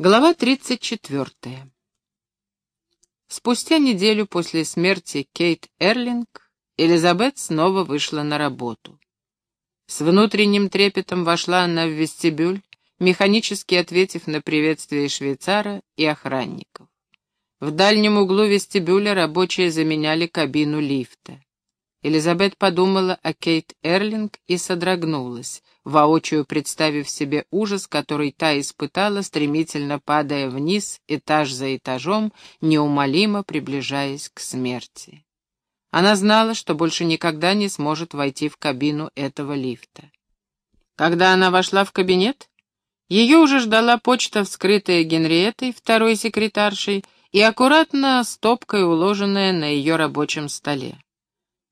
Глава 34. Спустя неделю после смерти Кейт Эрлинг Элизабет снова вышла на работу. С внутренним трепетом вошла она в вестибюль, механически ответив на приветствие швейцара и охранников. В дальнем углу вестибюля рабочие заменяли кабину лифта. Элизабет подумала о Кейт Эрлинг и содрогнулась, воочию представив себе ужас, который та испытала, стремительно падая вниз, этаж за этажом, неумолимо приближаясь к смерти. Она знала, что больше никогда не сможет войти в кабину этого лифта. Когда она вошла в кабинет, ее уже ждала почта, вскрытая Генриетой, второй секретаршей, и аккуратно стопкой уложенная на ее рабочем столе.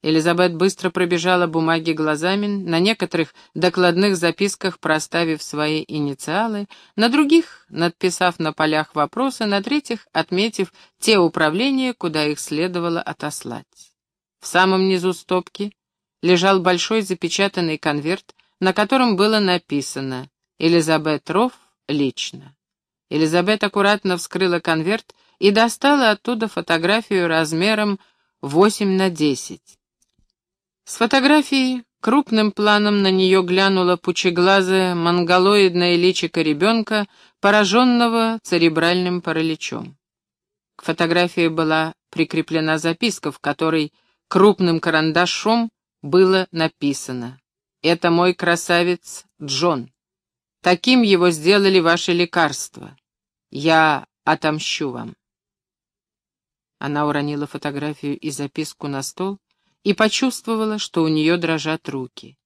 Элизабет быстро пробежала бумаги глазами, на некоторых докладных записках проставив свои инициалы, на других надписав на полях вопросы, на третьих отметив те управления, куда их следовало отослать. В самом низу стопки лежал большой запечатанный конверт, на котором было написано «Элизабет Рофф лично». Элизабет аккуратно вскрыла конверт и достала оттуда фотографию размером 8 на 10. С фотографии крупным планом на нее глянула пучеглазая монголоидная личико ребенка, пораженного церебральным параличом. К фотографии была прикреплена записка, в которой крупным карандашом было написано «Это мой красавец Джон. Таким его сделали ваши лекарства. Я отомщу вам». Она уронила фотографию и записку на стол, и почувствовала, что у нее дрожат руки.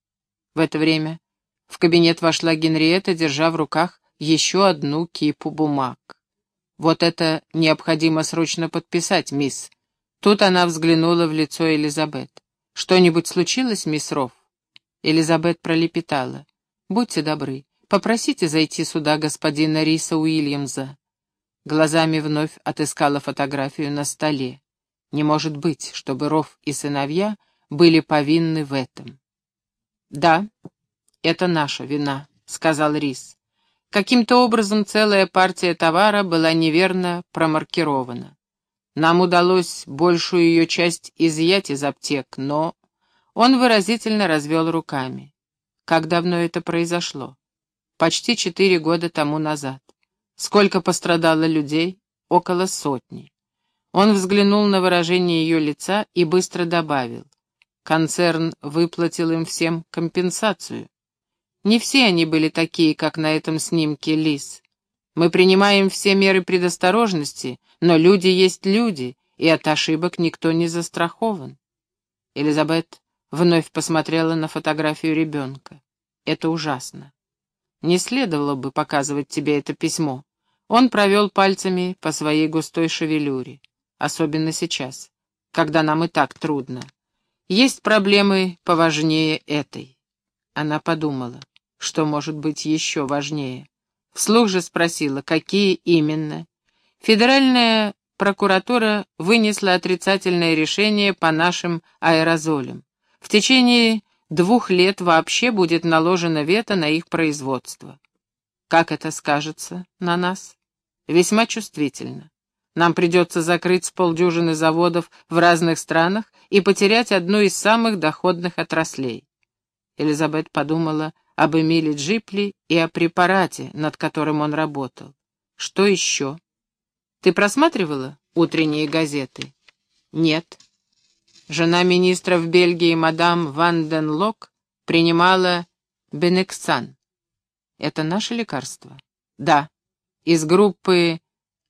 В это время в кабинет вошла Генриетта, держа в руках еще одну кипу бумаг. «Вот это необходимо срочно подписать, мисс». Тут она взглянула в лицо Элизабет. «Что-нибудь случилось, мисс Рофф?» Элизабет пролепетала. «Будьте добры, попросите зайти сюда господина Риса Уильямса». Глазами вновь отыскала фотографию на столе. Не может быть, чтобы Ров и сыновья были повинны в этом. «Да, это наша вина», — сказал Рис. Каким-то образом целая партия товара была неверно промаркирована. Нам удалось большую ее часть изъять из аптек, но... Он выразительно развел руками. Как давно это произошло? Почти четыре года тому назад. Сколько пострадало людей? Около сотни. Он взглянул на выражение ее лица и быстро добавил. Концерн выплатил им всем компенсацию. Не все они были такие, как на этом снимке Лис. Мы принимаем все меры предосторожности, но люди есть люди, и от ошибок никто не застрахован. Элизабет вновь посмотрела на фотографию ребенка. Это ужасно. Не следовало бы показывать тебе это письмо. Он провел пальцами по своей густой шевелюре особенно сейчас, когда нам и так трудно. Есть проблемы поважнее этой. Она подумала, что может быть еще важнее. Вслух же спросила, какие именно. Федеральная прокуратура вынесла отрицательное решение по нашим аэрозолям. В течение двух лет вообще будет наложено вето на их производство. Как это скажется на нас? Весьма чувствительно. Нам придется закрыть с полдюжины заводов в разных странах и потерять одну из самых доходных отраслей. Элизабет подумала об Эмиле Джипли и о препарате, над которым он работал. Что еще? Ты просматривала утренние газеты? Нет. Жена министра в Бельгии, мадам Ван Ден Лок, принимала Бенексан. Это наше лекарство? Да. Из группы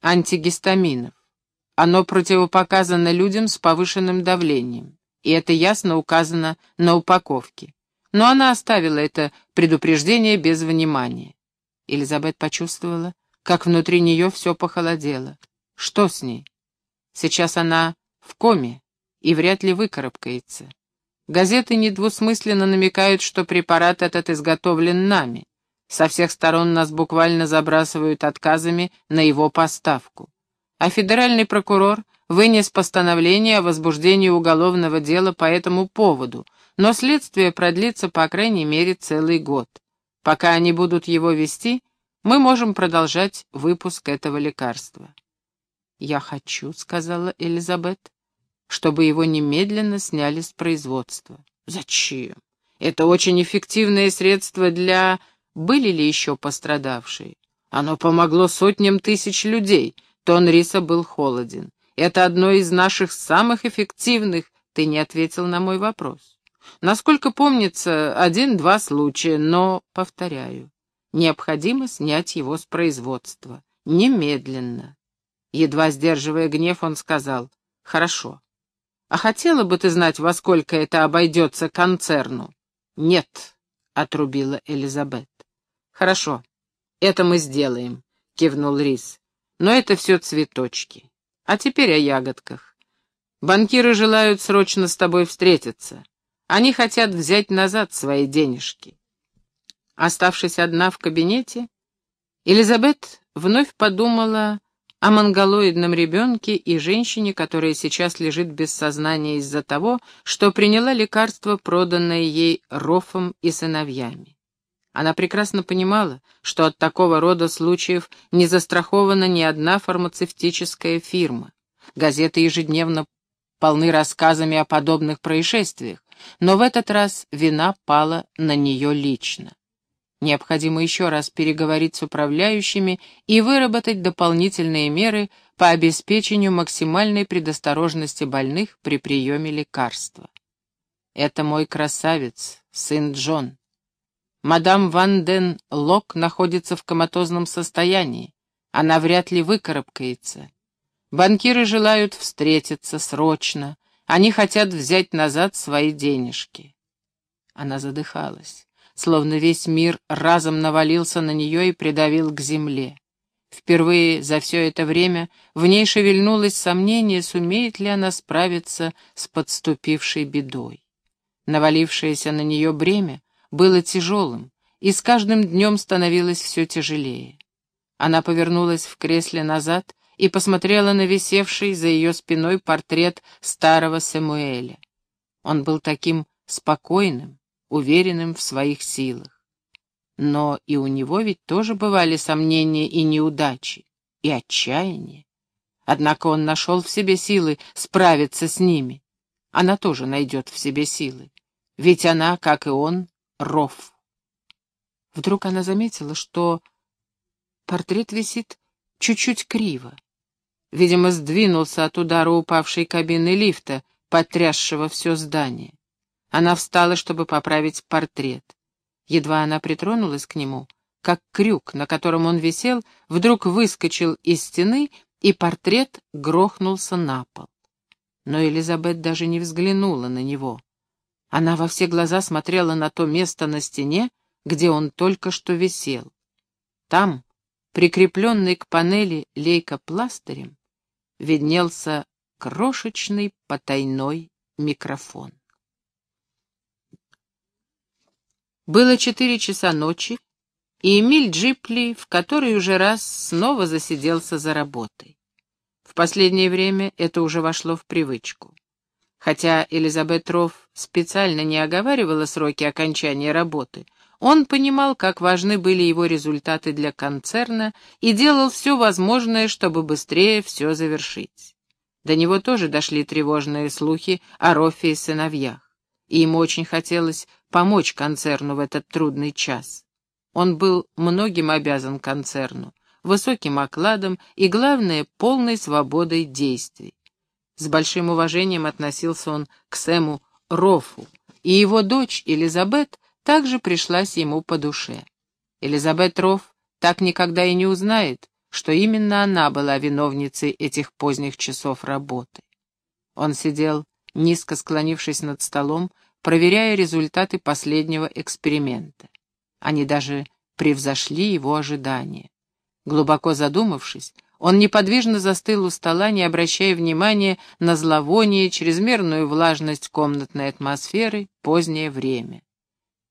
антигистаминов. Оно противопоказано людям с повышенным давлением, и это ясно указано на упаковке. Но она оставила это предупреждение без внимания. Элизабет почувствовала, как внутри нее все похолодело. Что с ней? Сейчас она в коме и вряд ли выкарабкается. Газеты недвусмысленно намекают, что препарат этот изготовлен нами. Со всех сторон нас буквально забрасывают отказами на его поставку. А федеральный прокурор вынес постановление о возбуждении уголовного дела по этому поводу, но следствие продлится по крайней мере целый год. Пока они будут его вести, мы можем продолжать выпуск этого лекарства. «Я хочу», — сказала Элизабет, — «чтобы его немедленно сняли с производства». «Зачем? Это очень эффективное средство для...» Были ли еще пострадавшие? Оно помогло сотням тысяч людей. Тон риса был холоден. Это одно из наших самых эффективных. Ты не ответил на мой вопрос. Насколько помнится, один-два случая, но, повторяю, необходимо снять его с производства. Немедленно. Едва сдерживая гнев, он сказал, «Хорошо. А хотела бы ты знать, во сколько это обойдется концерну?» «Нет», — отрубила Элизабет. «Хорошо, это мы сделаем», — кивнул Рис. «Но это все цветочки. А теперь о ягодках. Банкиры желают срочно с тобой встретиться. Они хотят взять назад свои денежки». Оставшись одна в кабинете, Элизабет вновь подумала о монголоидном ребенке и женщине, которая сейчас лежит без сознания из-за того, что приняла лекарство, проданное ей Рофом и сыновьями. Она прекрасно понимала, что от такого рода случаев не застрахована ни одна фармацевтическая фирма. Газеты ежедневно полны рассказами о подобных происшествиях, но в этот раз вина пала на нее лично. Необходимо еще раз переговорить с управляющими и выработать дополнительные меры по обеспечению максимальной предосторожности больных при приеме лекарства. Это мой красавец, сын Джон. Мадам Ван Ден Лок находится в коматозном состоянии. Она вряд ли выкарабкается. Банкиры желают встретиться срочно. Они хотят взять назад свои денежки. Она задыхалась словно весь мир разом навалился на нее и придавил к земле. Впервые за все это время в ней шевельнулось сомнение, сумеет ли она справиться с подступившей бедой. Навалившееся на нее бремя было тяжелым, и с каждым днем становилось все тяжелее. Она повернулась в кресле назад и посмотрела на висевший за ее спиной портрет старого Самуэля. Он был таким спокойным, уверенным в своих силах. Но и у него ведь тоже бывали сомнения и неудачи, и отчаяние. Однако он нашел в себе силы справиться с ними. Она тоже найдет в себе силы. Ведь она, как и он, ров. Вдруг она заметила, что портрет висит чуть-чуть криво. Видимо, сдвинулся от удара упавшей кабины лифта, потрясшего все здание. Она встала, чтобы поправить портрет. Едва она притронулась к нему, как крюк, на котором он висел, вдруг выскочил из стены, и портрет грохнулся на пол. Но Элизабет даже не взглянула на него. Она во все глаза смотрела на то место на стене, где он только что висел. Там, прикрепленный к панели лейкопластырем, виднелся крошечный потайной микрофон. Было четыре часа ночи, и Эмиль Джипли в который уже раз снова засиделся за работой. В последнее время это уже вошло в привычку. Хотя Элизабет Рофф специально не оговаривала сроки окончания работы, он понимал, как важны были его результаты для концерна и делал все возможное, чтобы быстрее все завершить. До него тоже дошли тревожные слухи о Роффе и сыновьях и ему очень хотелось помочь концерну в этот трудный час. Он был многим обязан концерну, высоким окладом и, главное, полной свободой действий. С большим уважением относился он к Сэму Рофу, и его дочь Элизабет также пришлась ему по душе. Элизабет Роф так никогда и не узнает, что именно она была виновницей этих поздних часов работы. Он сидел низко склонившись над столом, проверяя результаты последнего эксперимента. Они даже превзошли его ожидания. Глубоко задумавшись, он неподвижно застыл у стола, не обращая внимания на зловоние, чрезмерную влажность комнатной атмосферы, позднее время.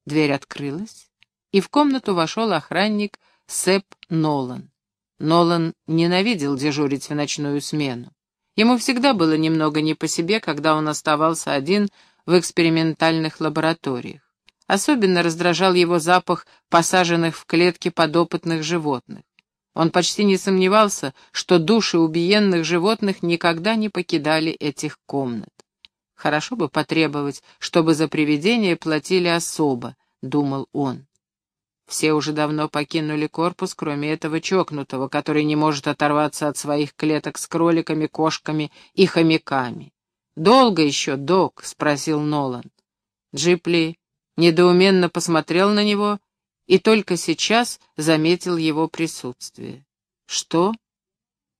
Дверь открылась, и в комнату вошел охранник Сэп Нолан. Нолан ненавидел дежурить в ночную смену. Ему всегда было немного не по себе, когда он оставался один в экспериментальных лабораториях. Особенно раздражал его запах посаженных в клетки подопытных животных. Он почти не сомневался, что души убиенных животных никогда не покидали этих комнат. Хорошо бы потребовать, чтобы за привидение платили особо, думал он. Все уже давно покинули корпус, кроме этого чокнутого, который не может оторваться от своих клеток с кроликами, кошками и хомяками. «Долго еще, док?» — спросил Нолан. Джипли недоуменно посмотрел на него и только сейчас заметил его присутствие. «Что?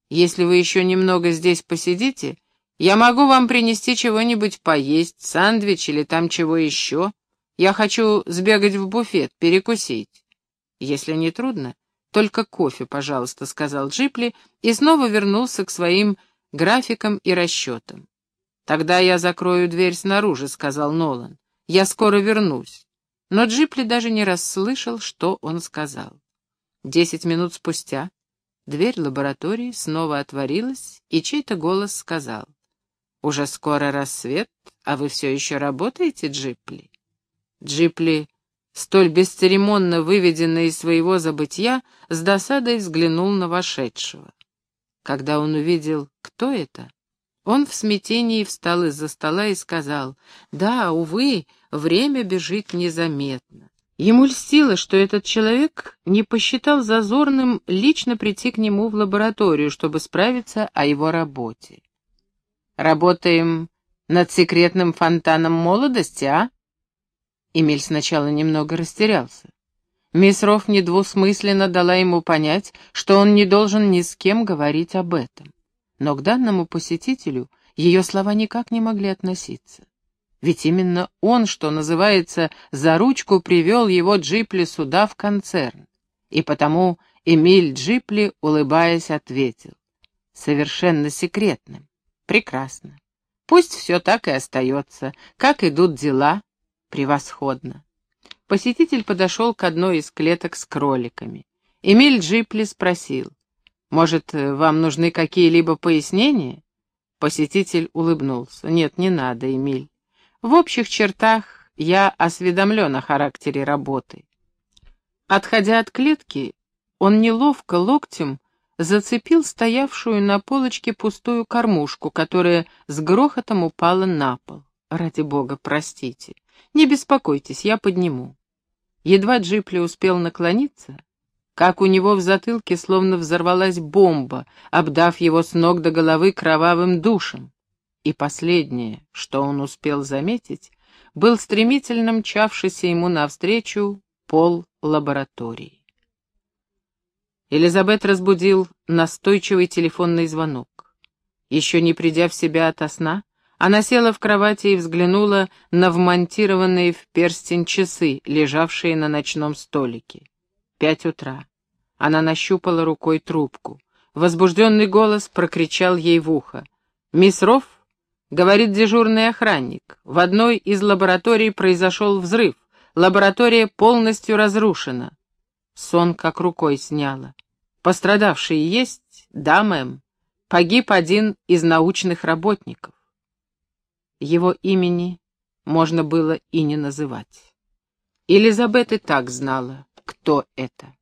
Если вы еще немного здесь посидите, я могу вам принести чего-нибудь поесть, сандвич или там чего еще. Я хочу сбегать в буфет, перекусить. Если не трудно, только кофе, пожалуйста», — сказал Джипли и снова вернулся к своим графикам и расчетам. «Тогда я закрою дверь снаружи», — сказал Нолан. «Я скоро вернусь». Но Джипли даже не расслышал, что он сказал. Десять минут спустя дверь лаборатории снова отворилась, и чей-то голос сказал. «Уже скоро рассвет, а вы все еще работаете, Джипли?» Джипли, столь бесцеремонно выведенный из своего забытья, с досадой взглянул на вошедшего. Когда он увидел, кто это, он в смятении встал из-за стола и сказал, «Да, увы, время бежит незаметно». Ему льстило, что этот человек не посчитал зазорным лично прийти к нему в лабораторию, чтобы справиться о его работе. «Работаем над секретным фонтаном молодости, а?» Эмиль сначала немного растерялся. Мисс Рофф недвусмысленно дала ему понять, что он не должен ни с кем говорить об этом но к данному посетителю ее слова никак не могли относиться. Ведь именно он, что называется, за ручку привел его Джипли сюда в концерн. И потому Эмиль Джипли, улыбаясь, ответил. Совершенно секретным. Прекрасно. Пусть все так и остается. Как идут дела? Превосходно. Посетитель подошел к одной из клеток с кроликами. Эмиль Джипли спросил. Может, вам нужны какие-либо пояснения?» Посетитель улыбнулся. «Нет, не надо, Эмиль. В общих чертах я осведомлен о характере работы». Отходя от клетки, он неловко локтем зацепил стоявшую на полочке пустую кормушку, которая с грохотом упала на пол. «Ради бога, простите. Не беспокойтесь, я подниму». Едва Джипли успел наклониться, как у него в затылке словно взорвалась бомба, обдав его с ног до головы кровавым душем. И последнее, что он успел заметить, был стремительно мчавшийся ему навстречу пол лаборатории. Элизабет разбудил настойчивый телефонный звонок. Еще не придя в себя ото сна, она села в кровати и взглянула на вмонтированные в перстень часы, лежавшие на ночном столике. Пять утра. Она нащупала рукой трубку. Возбужденный голос прокричал ей в ухо. «Мисс Рофф?» — говорит дежурный охранник. «В одной из лабораторий произошел взрыв. Лаборатория полностью разрушена». Сон как рукой сняла. «Пострадавшие есть?» «Да, мэм. Погиб один из научных работников». Его имени можно было и не называть. Элизабет и так знала, кто это.